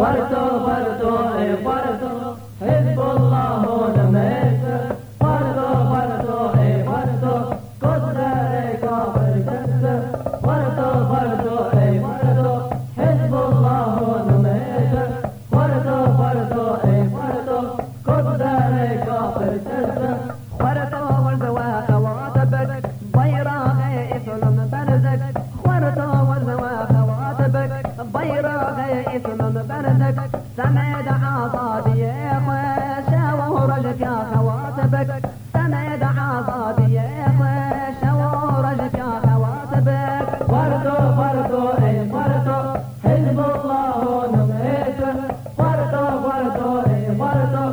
Puerto Vallarta. عصابي يا خواشا ورجك يا خواتبك سمد عصابي يا خواشا ورجك يا خواتبك فرتو فرتو اي فرتو حزب الله نميت فرتو فرتو اي فرتو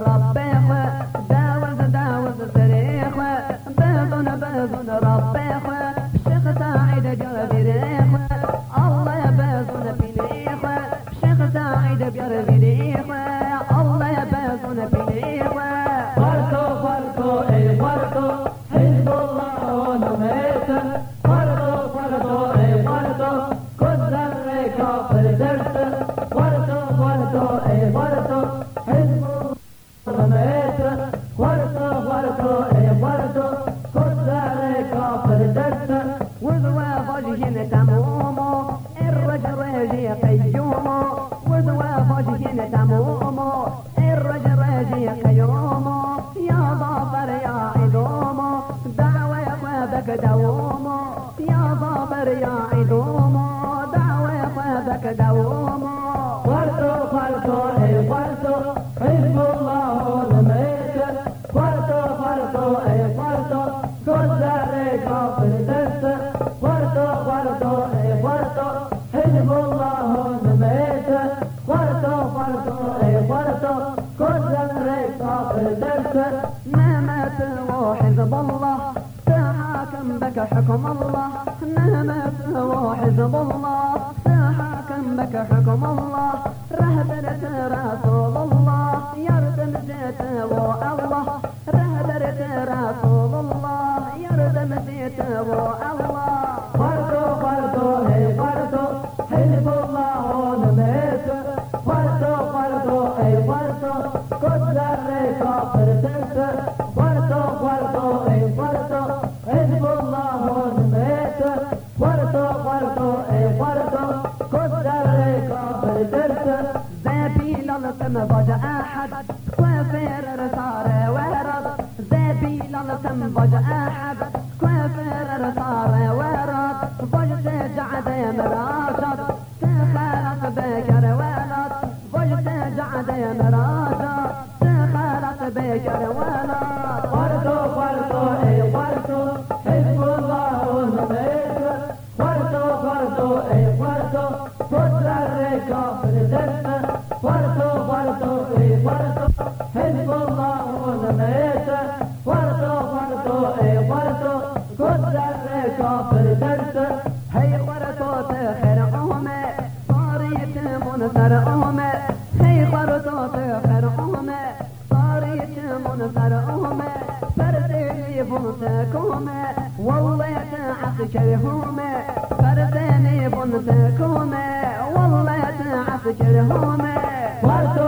rabbe يا ظافر يا عدومو دعوة خوابك دومو يا ظافر يا عدومو دعوة خوابك دومو. كافر درس نامت وحزب الله تحاكم بك حكم الله نامت وحزب الله تحاكم بك حكم الله رهبرت رسول الله يردم زيت الله رهبرت رسول الله يردم زيت الله فرتو فرتو اي فرتو حزب درس زابيل التم ضج أحد. كوافر صار ورد زابيل التم ضج أحد. كوافر صار ورد ضج جعد مراشد. تخلق بكر ولد ضج جعد مراشد. تخلق بكر ولد حزب الله نميت فرتو فرتو اي فرتو كدر كافر درس هي ورطو تخر أمه صاريت منثر أمه هي ورطو تخر أمه صاريت فردني والله فردني تعسكرهمه فرتو فرتو